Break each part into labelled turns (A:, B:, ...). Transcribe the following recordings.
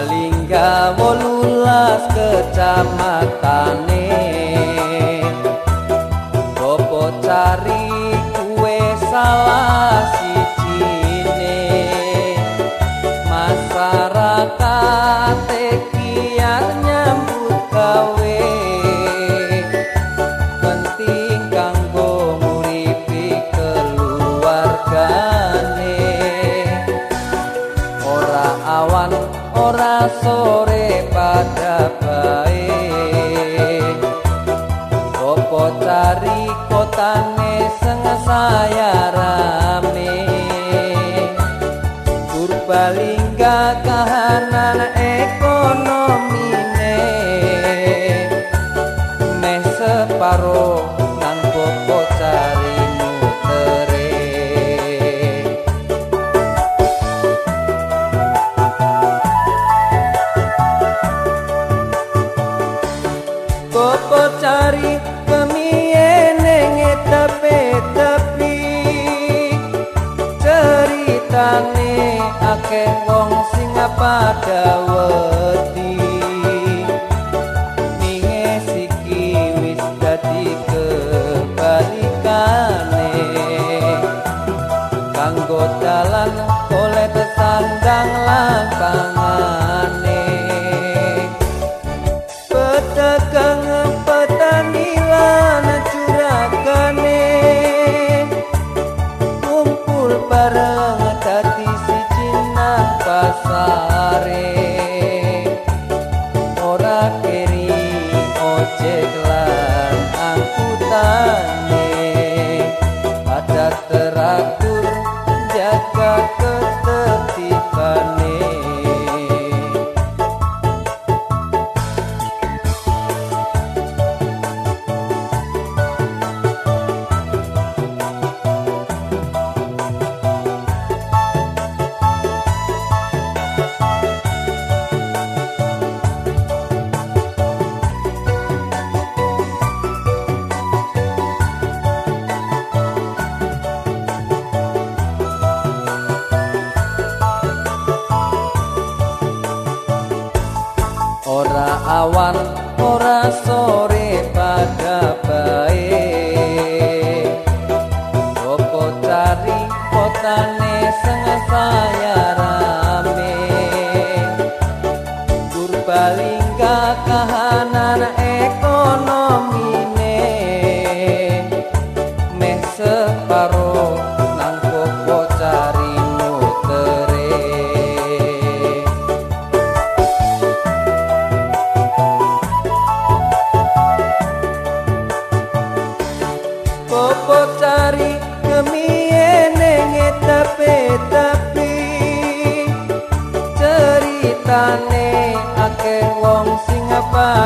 A: Malingga wolulas kecamatane Bopo cari kue salah siji ne Masyarakat tekiar nyambut kawan sore pada baik. Opo cari kotane saya rame? Purbalingga kahanan ekonomine popo cari kemiyene ngetepe-tepi ceritane akeh wong sing pada wedi ninge siki wis dadi kebalikane. Kanggo dalan oleh sandang lapangane pedagang siji nang pasare ora awan ora sore pada baik opo cari kotane seng saya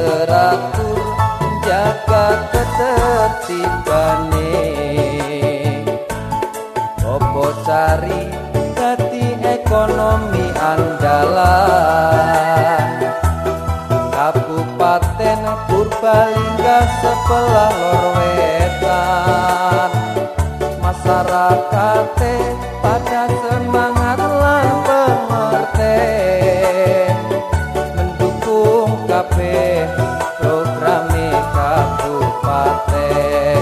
A: teratur jaga ketertibane opo cari dadi ekonomi andalan? Kabupaten purbalingga sebelah loro kabeh programe kabupaten.